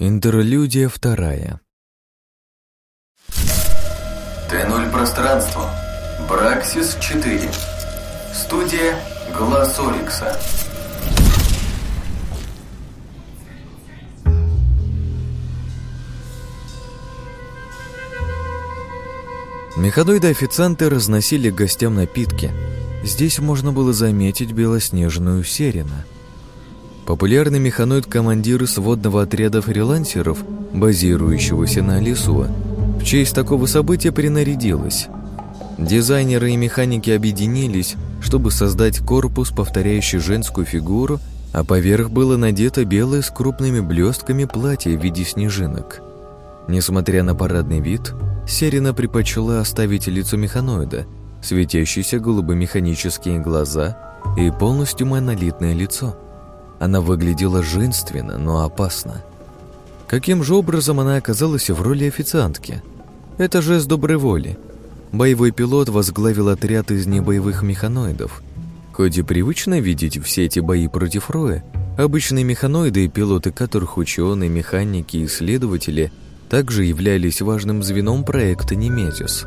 Интерлюдия вторая. Т0 пространство. Браксис 4. Студия Глаз Орикса. Меходоиды-официанты разносили гостям напитки. Здесь можно было заметить белоснежную серена. Популярный механоид-командир сводного отряда фрилансеров, базирующегося на Лесуа, в честь такого события принарядилась. Дизайнеры и механики объединились, чтобы создать корпус, повторяющий женскую фигуру, а поверх было надето белое с крупными блестками платье в виде снежинок. Несмотря на парадный вид, Серина предпочла оставить лицо механоида, светящиеся голубые механические глаза и полностью монолитное лицо. Она выглядела женственно, но опасно. Каким же образом она оказалась в роли официантки? Это жест доброй воли. Боевой пилот возглавил отряд из небоевых механоидов. Хоть и привычно видеть все эти бои против Роя, обычные механоиды и пилоты которых ученые, механики и исследователи также являлись важным звеном проекта «Немезис».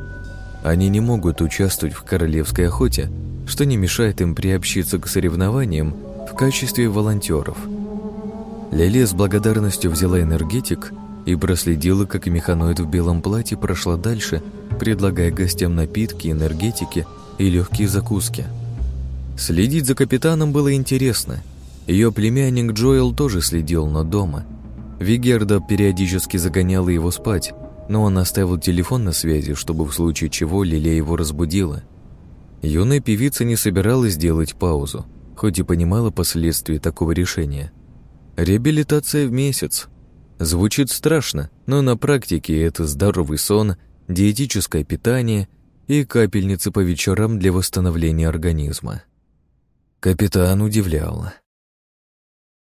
Они не могут участвовать в королевской охоте, что не мешает им приобщиться к соревнованиям в качестве волонтеров. Лили с благодарностью взяла энергетик и проследила, как механоид в белом платье прошла дальше, предлагая гостям напитки, энергетики и легкие закуски. Следить за капитаном было интересно. Ее племянник Джоэл тоже следил, но дома. Вигерда периодически загоняла его спать, но он оставил телефон на связи, чтобы в случае чего Лилия его разбудила. Юная певица не собиралась делать паузу, хоть и понимала последствия такого решения. Реабилитация в месяц. Звучит страшно, но на практике это здоровый сон, диетическое питание и капельницы по вечерам для восстановления организма. Капитан удивлял.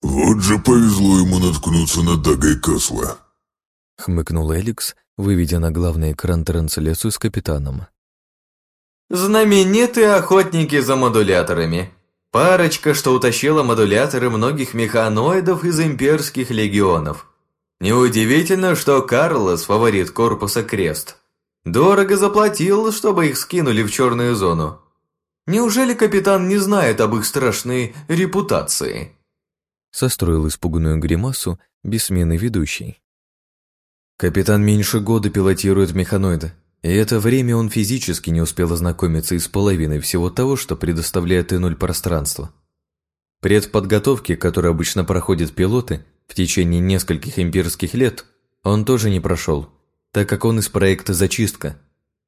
«Вот же повезло ему наткнуться на Дага и Касла», — хмыкнул Эликс, выведя на главный экран трансляцию с капитаном. «Знаменитые охотники за модуляторами. Парочка, что утащила модуляторы многих механоидов из имперских легионов. Неудивительно, что Карлос, фаворит корпуса Крест, дорого заплатил, чтобы их скинули в черную зону. Неужели капитан не знает об их страшной репутации?» Состроил испуганную гримасу бессменный ведущий. Капитан меньше года пилотирует механоида, и это время он физически не успел ознакомиться и с половиной всего того, что предоставляет И-0 пространство. Предподготовки, которые обычно проходят пилоты в течение нескольких имперских лет, он тоже не прошел, так как он из проекта «Зачистка».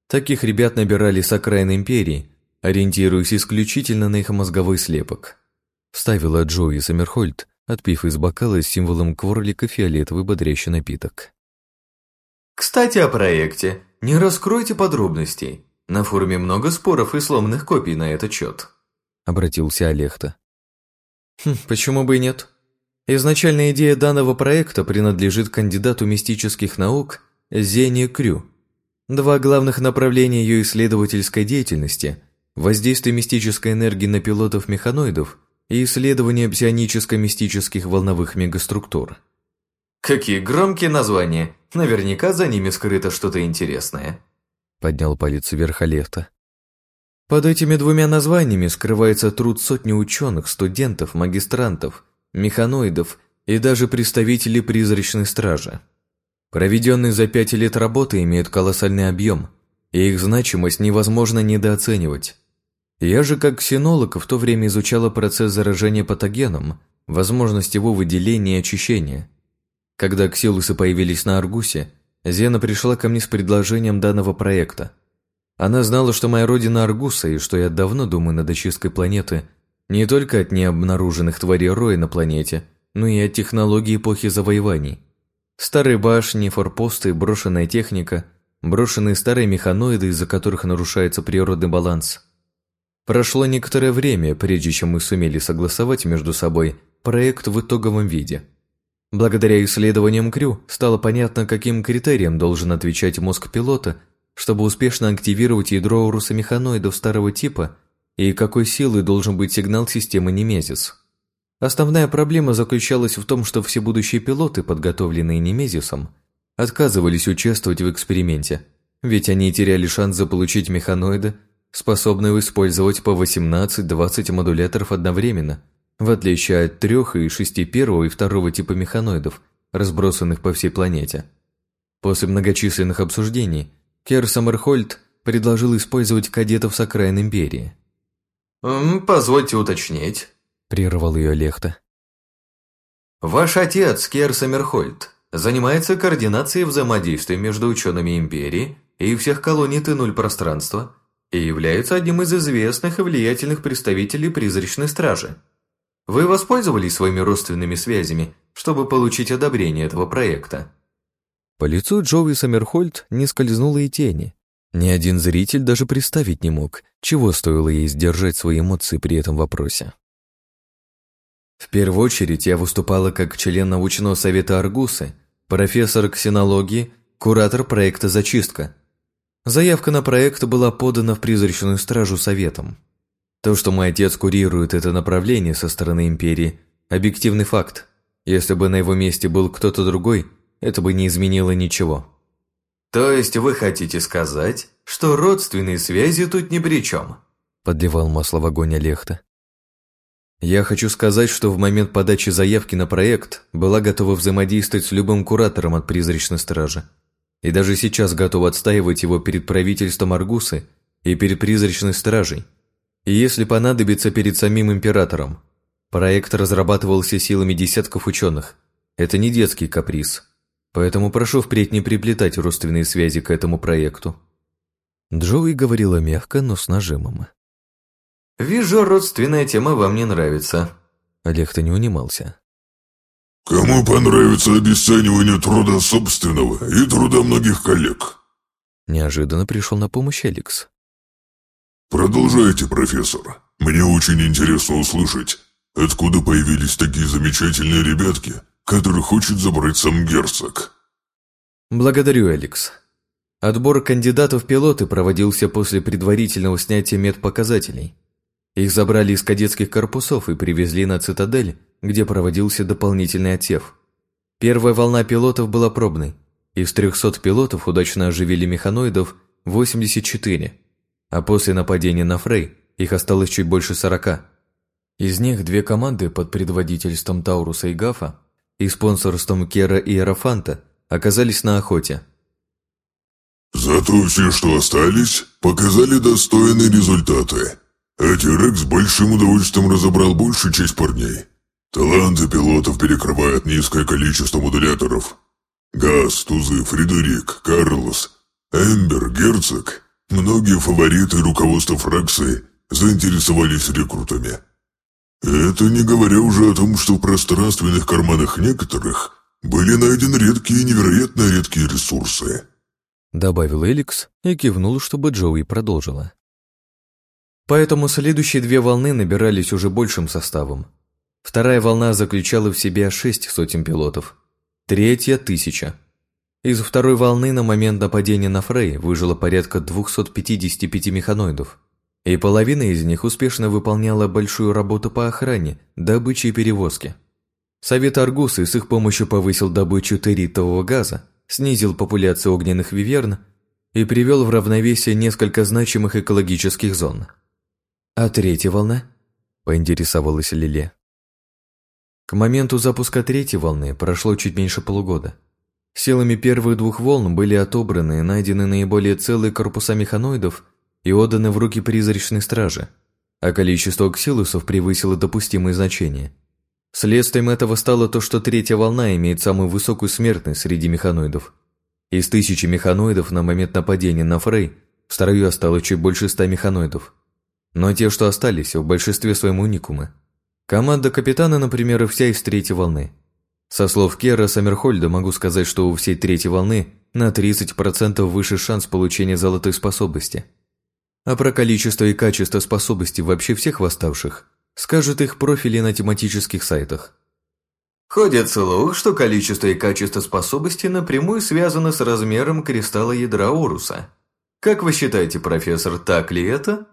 Таких ребят набирали с окраин империи, ориентируясь исключительно на их мозговой слепок. Вставила Джои Саммерхольд, отпив из бокала с символом кворлика фиолетовый бодрящий напиток. Кстати, о проекте. Не раскройте подробностей. На форуме много споров и сломанных копий на этот счет. Обратился Олехта. Хм, почему бы и нет? Изначальная идея данного проекта принадлежит кандидату мистических наук Зене Крю. Два главных направления ее исследовательской деятельности – воздействие мистической энергии на пилотов-механоидов и исследование псионическо-мистических волновых мегаструктур. Какие громкие названия. Наверняка за ними скрыто что-то интересное. Поднял палец вверх Алефта. Под этими двумя названиями скрывается труд сотни ученых, студентов, магистрантов, механоидов и даже представителей призрачной стражи. Проведенные за пять лет работы имеют колоссальный объем, и их значимость невозможно недооценивать. Я же как ксенолог в то время изучала процесс заражения патогеном, возможность его выделения и очищения – когда ксилусы появились на Аргусе, Зена пришла ко мне с предложением данного проекта. Она знала, что моя родина Аргуса и что я давно думаю над очисткой планеты не только от необнаруженных тварей Роя на планете, но и от технологий эпохи завоеваний. Старые башни, форпосты, брошенная техника, брошенные старые механоиды, из-за которых нарушается природный баланс. Прошло некоторое время, прежде чем мы сумели согласовать между собой проект в итоговом виде – Благодаря исследованиям Крю стало понятно, каким критериям должен отвечать мозг пилота, чтобы успешно активировать ядро урусомеханоидов старого типа и какой силой должен быть сигнал системы Немезис. Основная проблема заключалась в том, что все будущие пилоты, подготовленные Немезисом, отказывались участвовать в эксперименте, ведь они теряли шанс заполучить механоида, способного использовать по 18-20 модуляторов одновременно, в отличие от трех и шести первого и второго типа механоидов, разбросанных по всей планете. После многочисленных обсуждений Кер Саммерхольд предложил использовать кадетов с окраин Империи. «Позвольте уточнить», – прервал ее Лехта. «Ваш отец, Кер Саммерхольд, занимается координацией взаимодействия между учеными Империи и всех колоний Т-0 пространства и является одним из известных и влиятельных представителей призрачной стражи. Вы воспользовались своими родственными связями, чтобы получить одобрение этого проекта?» По лицу Джоуи Саммерхольд не скользнуло и тени. Ни один зритель даже представить не мог, чего стоило ей сдержать свои эмоции при этом вопросе. В первую очередь я выступала как член научного совета Аргусы, профессор ксенологии, куратор проекта «Зачистка». Заявка на проект была подана в призрачную стражу советом. То, что мой отец курирует это направление со стороны империи – объективный факт. Если бы на его месте был кто-то другой, это бы не изменило ничего. «То есть вы хотите сказать, что родственные связи тут ни при чем?» Подливал масло в огонь Олехта. Я хочу сказать, что в момент подачи заявки на проект была готова взаимодействовать с любым куратором от призрачной стражи. И даже сейчас готова отстаивать его перед правительством Аргусы и перед призрачной стражей. И если понадобится перед самим императором. Проект разрабатывался силами десятков ученых. Это не детский каприз. Поэтому прошу впредь не приплетать родственные связи к этому проекту. Джоуи говорила мягко, но с нажимом. «Вижу, родственная тема вам не нравится». Олег-то не унимался. «Кому понравится обесценивание труда собственного и труда многих коллег?» Неожиданно пришел на помощь Алекс. «Продолжайте, профессор. Мне очень интересно услышать, откуда появились такие замечательные ребятки, которых хочет забрать сам герцог». «Благодарю, Алекс. Отбор кандидатов в пилоты проводился после предварительного снятия медпоказателей. Их забрали из кадетских корпусов и привезли на цитадель, где проводился дополнительный отсев. Первая волна пилотов была пробной. Из 300 пилотов удачно оживили механоидов 84, а после нападения на Фрей их осталось чуть больше 40. Из них две команды под предводительством Тауруса и Гафа и спонсорством Кера и Эрофанта оказались на охоте. «Зато все, что остались, показали достойные результаты», а с большим удовольствием разобрал большую часть парней. Таланты пилотов перекрывают низкое количество модуляторов. Газ, Тузы, Фредерик, Карлос, Эмбер, Герцог, многие фавориты руководства фракции заинтересовались рекрутами. Это не говоря уже о том, что в пространственных карманах некоторых были найдены редкие и невероятно редкие ресурсы. Добавил Эликс и кивнул, чтобы Джоуи продолжила. Поэтому следующие две волны набирались уже большим составом. Вторая волна заключала в себе шесть сотен пилотов. Третья – тысяча. Из второй волны на момент нападения на Фрей выжило порядка 255 механоидов. И половина из них успешно выполняла большую работу по охране, добыче и перевозке. Совет Аргусы с их помощью повысил добычу территового газа, снизил популяцию огненных виверн и привел в равновесие несколько значимых экологических зон – «А третья волна?» – поинтересовалась Лиле. К моменту запуска третьей волны прошло чуть меньше полугода. Силами первых двух волн были отобраны и найдены наиболее целые корпуса механоидов и отданы в руки призрачной стражи, а количество оксилусов превысило допустимые значения. Следствием этого стало то, что третья волна имеет самую высокую смертность среди механоидов. Из тысячи механоидов на момент нападения на Фрей в строю осталось чуть больше ста механоидов. Но те, что остались, в большинстве своем уникумы. Команда капитана, например, и вся из третьей волны. Со слов Кера Саммерхольда могу сказать, что у всей третьей волны на 30% выше шанс получения золотой способности. А про количество и качество способностей вообще всех восставших скажут их профили на тематических сайтах. Ходит слух, что количество и качество способностей напрямую связано с размером кристалла ядра Оруса. Как вы считаете, профессор, так ли это?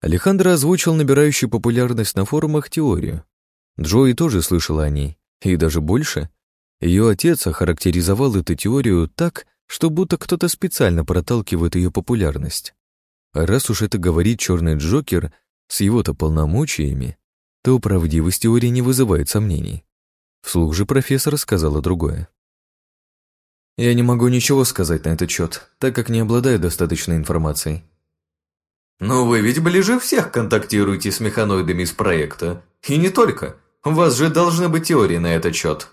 Алехандро озвучил набирающую популярность на форумах теорию. Джои тоже слышала о ней, и даже больше. Ее отец охарактеризовал эту теорию так, что будто кто-то специально проталкивает ее популярность. А раз уж это говорит черный Джокер с его-то полномочиями, то правдивость теории не вызывает сомнений. Вслух же профессор сказала другое. «Я не могу ничего сказать на этот счет, так как не обладаю достаточной информацией». «Но вы ведь ближе всех контактируете с механоидами из проекта. И не только. У вас же должны быть теории на этот счет».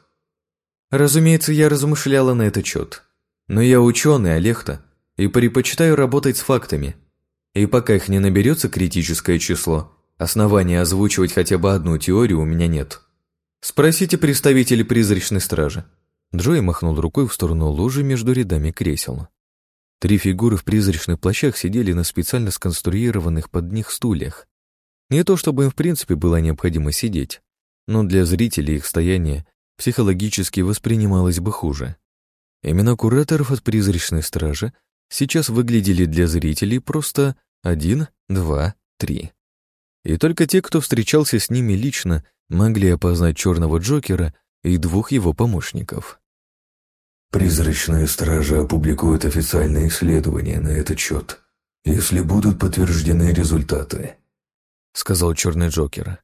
Разумеется, я размышляла на этот счет. Но я ученый, Олехта, и предпочитаю работать с фактами. И пока их не наберется критическое число, основания озвучивать хотя бы одну теорию у меня нет. Спросите представителей призрачной стражи. Джой махнул рукой в сторону лужи между рядами кресел. Три фигуры в призрачных плащах сидели на специально сконструированных под них стульях. Не то чтобы им в принципе было необходимо сидеть, но для зрителей их стояние психологически воспринималось бы хуже. Имена кураторов от призрачной стражи сейчас выглядели для зрителей просто один, два, три. И только те, кто встречался с ними лично, могли опознать черного Джокера и двух его помощников. Призрачная стража опубликует официальные исследования на этот счет, если будут подтверждены результаты», — сказал черный Джокер.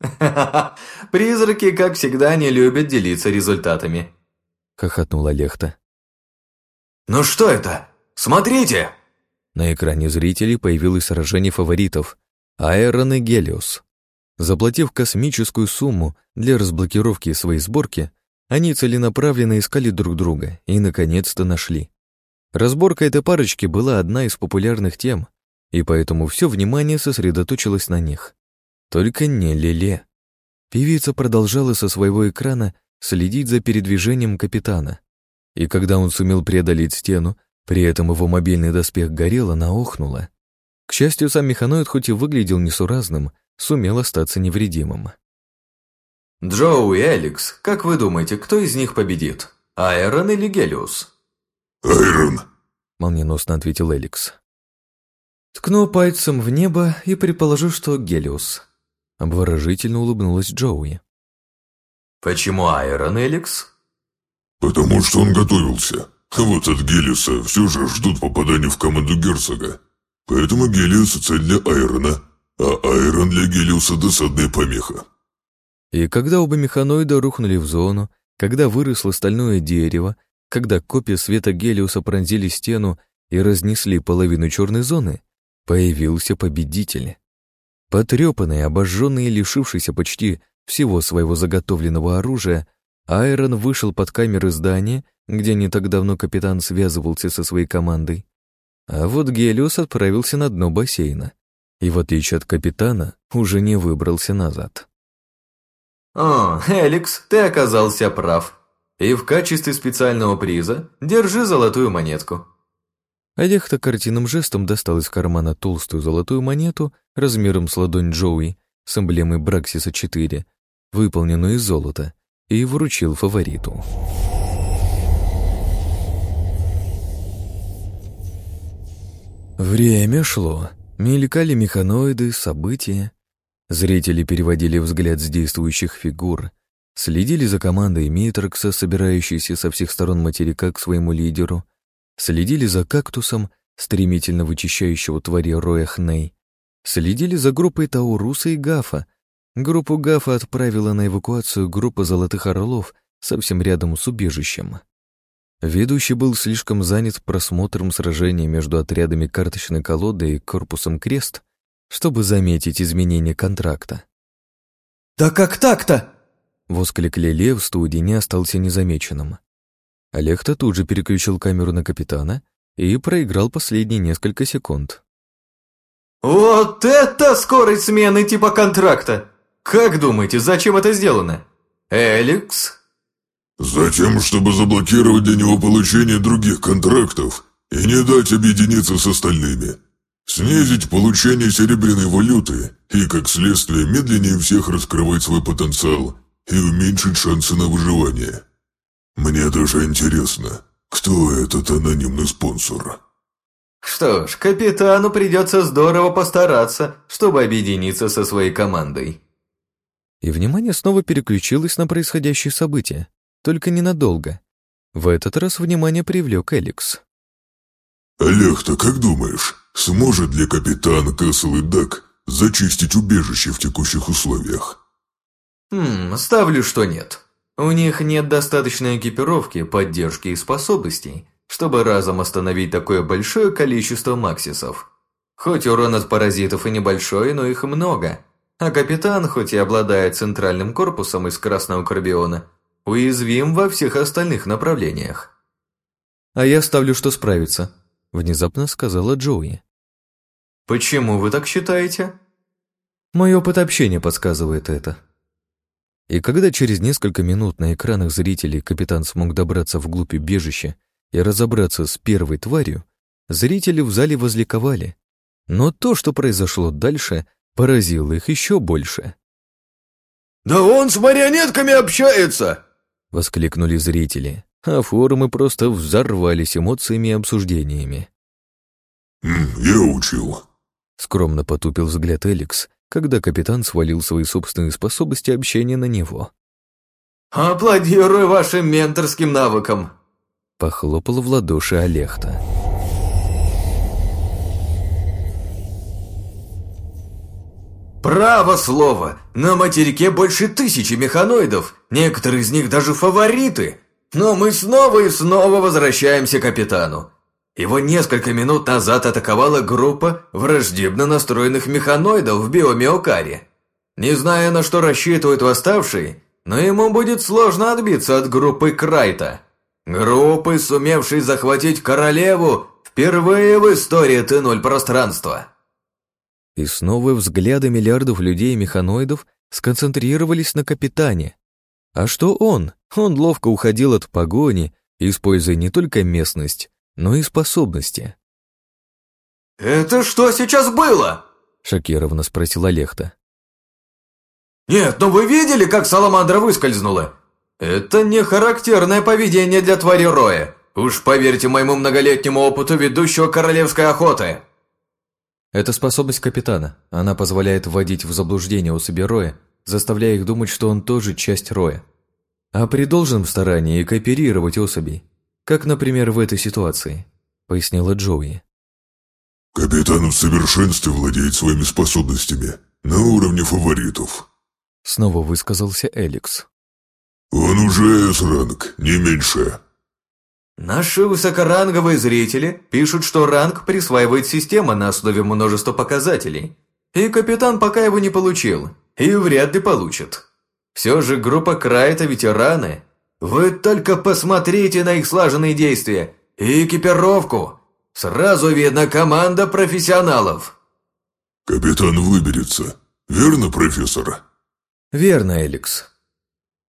Призраки, как всегда, не любят делиться результатами», — хохотнула Лехта. «Ну что это? Смотрите!» На экране зрителей появилось сражение фаворитов — Аэрон и Гелиос. Заплатив космическую сумму для разблокировки своей сборки, они целенаправленно искали друг друга и, наконец-то, нашли. Разборка этой парочки была одна из популярных тем, и поэтому все внимание сосредоточилось на них. Только не Леле. Певица продолжала со своего экрана следить за передвижением капитана. И когда он сумел преодолеть стену, при этом его мобильный доспех горел, она охнула. К счастью, сам механоид хоть и выглядел несуразным, сумел остаться невредимым. «Джоу и Эликс, как вы думаете, кто из них победит? Айрон или Гелиус?» «Айрон», — молниеносно ответил Эликс. Ткну пальцем в небо и предположу, что Гелиус. Обворожительно улыбнулась Джоуи. «Почему Айрон, Эликс?» «Потому что он готовился. А вот от Гелиуса все же ждут попадания в команду Герцога. Поэтому Гелиус — цель для Айрона, а Айрон для Гелиуса — досадная помеха». И когда оба механоида рухнули в зону, когда выросло стальное дерево, когда копья света Гелиуса пронзили стену и разнесли половину черной зоны, появился победитель. Потрепанный, обожженный и лишившийся почти всего своего заготовленного оружия, Айрон вышел под камеры здания, где не так давно капитан связывался со своей командой. А вот Гелиус отправился на дно бассейна и, в отличие от капитана, уже не выбрался назад. «О, Эликс, ты оказался прав. И в качестве специального приза держи золотую монетку». Олег-то картинным жестом достал из кармана толстую золотую монету размером с ладонь Джоуи с эмблемой Браксиса-4, выполненную из золота, и вручил фавориту. Время шло. Мелькали механоиды, события. Зрители переводили взгляд с действующих фигур, следили за командой Митрокса, собирающейся со всех сторон материка к своему лидеру, следили за кактусом, стремительно вычищающего твари Роя Хней, следили за группой Тауруса и Гафа. Группу Гафа отправила на эвакуацию группа Золотых Орлов совсем рядом с убежищем. Ведущий был слишком занят просмотром сражения между отрядами карточной колоды и корпусом Крест, чтобы заметить изменение контракта. «Да как так-то?» Восклик Леле в студии не остался незамеченным. Олег-то тут же переключил камеру на капитана и проиграл последние несколько секунд. «Вот это скорость смены типа контракта! Как думаете, зачем это сделано? Эликс?» «Затем, чтобы заблокировать для него получение других контрактов и не дать объединиться с остальными», снизить получение серебряной валюты и, как следствие, медленнее всех раскрывать свой потенциал и уменьшить шансы на выживание. Мне даже интересно, кто этот анонимный спонсор? Что ж, капитану придется здорово постараться, чтобы объединиться со своей командой. И внимание снова переключилось на происходящее событие, только ненадолго. В этот раз внимание привлек Эликс. «Олег-то как думаешь, сможет ли капитан Кэссел и Дак зачистить убежище в текущих условиях?» «Хм, ставлю, что нет. У них нет достаточной экипировки, поддержки и способностей, чтобы разом остановить такое большое количество максисов. Хоть урон от паразитов и небольшой, но их много. А капитан, хоть и обладает центральным корпусом из красного карбиона, уязвим во всех остальных направлениях. «А я ставлю, что справится», – внезапно сказала Джоуи. «Почему вы так считаете?» «Мой опыт общения подсказывает это». И когда через несколько минут на экранах зрителей капитан смог добраться вглубь убежища и разобраться с первой тварью, зрители в зале возликовали. Но то, что произошло дальше, поразило их еще больше. «Да он с марионетками общается!» — воскликнули зрители, а форумы просто взорвались эмоциями и обсуждениями. «Я учил», — скромно потупил взгляд Эликс, когда капитан свалил свои собственные способности общения на него. «Аплодирую вашим менторским навыкам!» — похлопал в ладоши Олехта. «Право слово! На материке больше тысячи механоидов, некоторые из них даже фавориты. Но мы снова и снова возвращаемся к капитану. Его несколько минут назад атаковала группа враждебно настроенных механоидов в биоме Окари. Не зная, на что рассчитывают восставшие, но ему будет сложно отбиться от группы Крайта. Группы, сумевшей захватить королеву впервые в истории Т-0 пространства. И снова взгляды миллиардов людей и механоидов сконцентрировались на капитане. А что он? Он ловко уходил от погони, используя не только местность, но и способности. «Это что сейчас было?» — шокированно спросила Лехта. «Нет, но вы видели, как Саламандра выскользнула? Это не характерное поведение для твари Роя. Уж поверьте моему многолетнему опыту ведущего королевской охоты». Это способность капитана. Она позволяет вводить в заблуждение особи Роя, заставляя их думать, что он тоже часть Роя. А при должном старании кооперировать особей, как, например, в этой ситуации, пояснила Джоуи. «Капитан в совершенстве владеет своими способностями, на уровне фаворитов», снова высказался Эликс. «Он уже С-ранг, не меньше». Наши высокоранговые зрители пишут, что ранг присваивает система на основе множества показателей. И капитан пока его не получил, и вряд ли получит. Все же группа Край – это ветераны. Вы только посмотрите на их слаженные действия и экипировку. Сразу видно команда профессионалов. «Капитан выберется, верно, профессор?» «Верно, Эликс».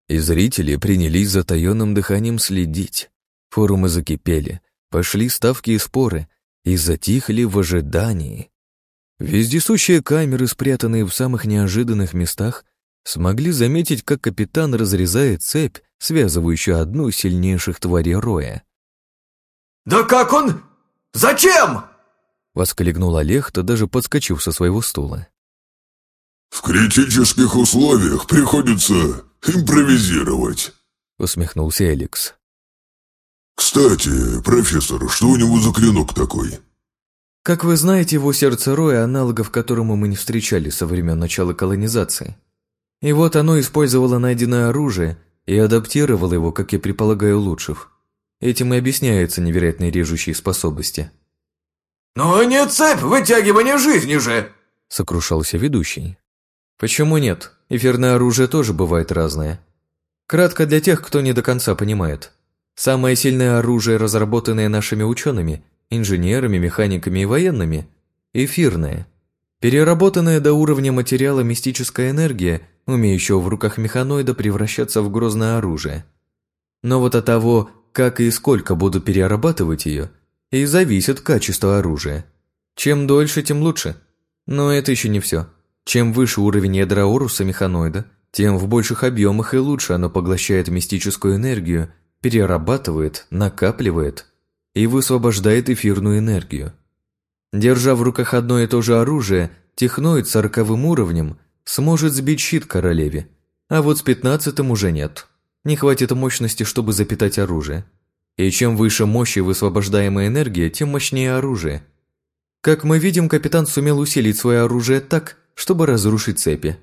И зрители принялись затаенным дыханием следить. Форумы закипели, пошли ставки и споры, и затихли в ожидании. Вездесущие камеры, спрятанные в самых неожиданных местах, смогли заметить, как капитан разрезает цепь, связывающую одну из сильнейших тварей Роя. «Да как он? Зачем?» — воскликнул Олег-то, даже подскочив со своего стула. «В критических условиях приходится импровизировать», — усмехнулся Эликс. «Кстати, профессор, что у него за клинок такой?» Как вы знаете, его сердце роя, аналогов которому мы не встречали со времен начала колонизации. И вот оно использовало найденное оружие и адаптировало его, как я предполагаю, улучшив. Этим и объясняются невероятные режущие способности. «Но не цепь вытягивания жизни же!» — сокрушался ведущий. «Почему нет? Эфирное оружие тоже бывает разное. Кратко для тех, кто не до конца понимает. Самое сильное оружие, разработанное нашими учеными, инженерами, механиками и военными – эфирное. Переработанная до уровня материала мистическая энергия, умеющая в руках механоида превращаться в грозное оружие. Но вот от того, как и сколько будут перерабатывать ее, и зависит качество оружия. Чем дольше, тем лучше. Но это еще не все. Чем выше уровень ядра Оруса механоида, тем в больших объемах и лучше оно поглощает мистическую энергию перерабатывает, накапливает и высвобождает эфирную энергию. Держа в руках одно и то же оружие, техноид сороковым уровнем сможет сбить щит королеве а вот с пятнадцатым уже нет. Не хватит мощности, чтобы запитать оружие. И чем выше мощь и высвобождаемая энергия, тем мощнее оружие. Как мы видим, капитан сумел усилить свое оружие так, чтобы разрушить цепи.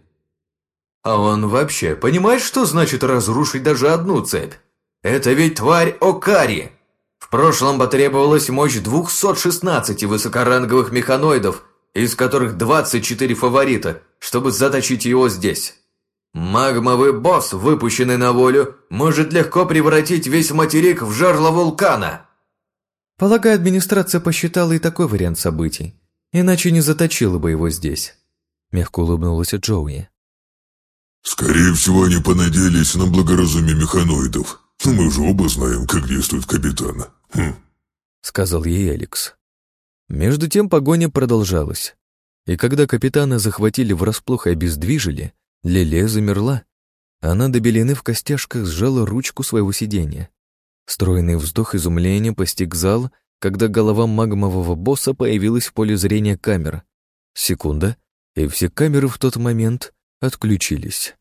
А он вообще понимает, что значит разрушить даже одну цепь? Это ведь тварь Окари. В прошлом потребовалась мощь 216 высокоранговых механоидов, из которых 24 фаворита, чтобы заточить его здесь. Магмовый босс, выпущенный на волю, может легко превратить весь материк в жерло вулкана. Полагаю, администрация посчитала и такой вариант событий, иначе не заточила бы его здесь. Мягко улыбнулась Джоуи. Скорее всего, они понадеялись на благоразумие механоидов. Но мы же оба знаем, как действует капитан. Хм. Сказал ей Эликс. Между тем погоня продолжалась. И когда капитана захватили врасплох и обездвижили, Лиле замерла. Она до белины в костяшках сжала ручку своего сиденья. Стройный вздох изумления постиг зал, когда голова магмового босса появилась в поле зрения камер. Секунда, и все камеры в тот момент отключились.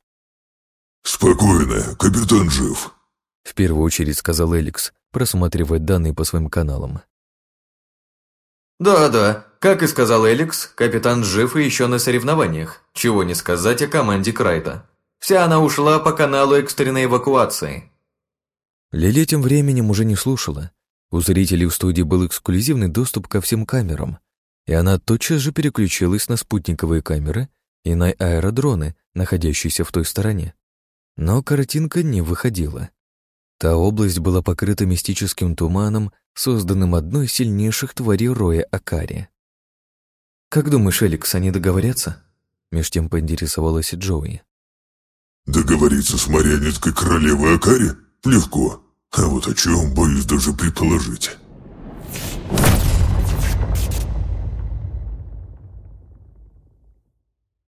«Спокойно, капитан жив», — в первую очередь сказал Эликс, просматривая данные по своим каналам. «Да-да, как и сказал Эликс, капитан жив и еще на соревнованиях. Чего не сказать о команде Крайта. Вся она ушла по каналу экстренной эвакуации». Лили тем временем уже не слушала. У зрителей в студии был эксклюзивный доступ ко всем камерам, и она тотчас же переключилась на спутниковые камеры и на аэродроны, находящиеся в той стороне. Но картинка не выходила. Та область была покрыта мистическим туманом, созданным одной из сильнейших тварей роя Акари. «Как думаешь, Эликс, они договорятся?» Меж тем поинтересовалась Джоуи. «Договориться с марионеткой королевы Акари? Легко. А вот о чем, боюсь даже предположить».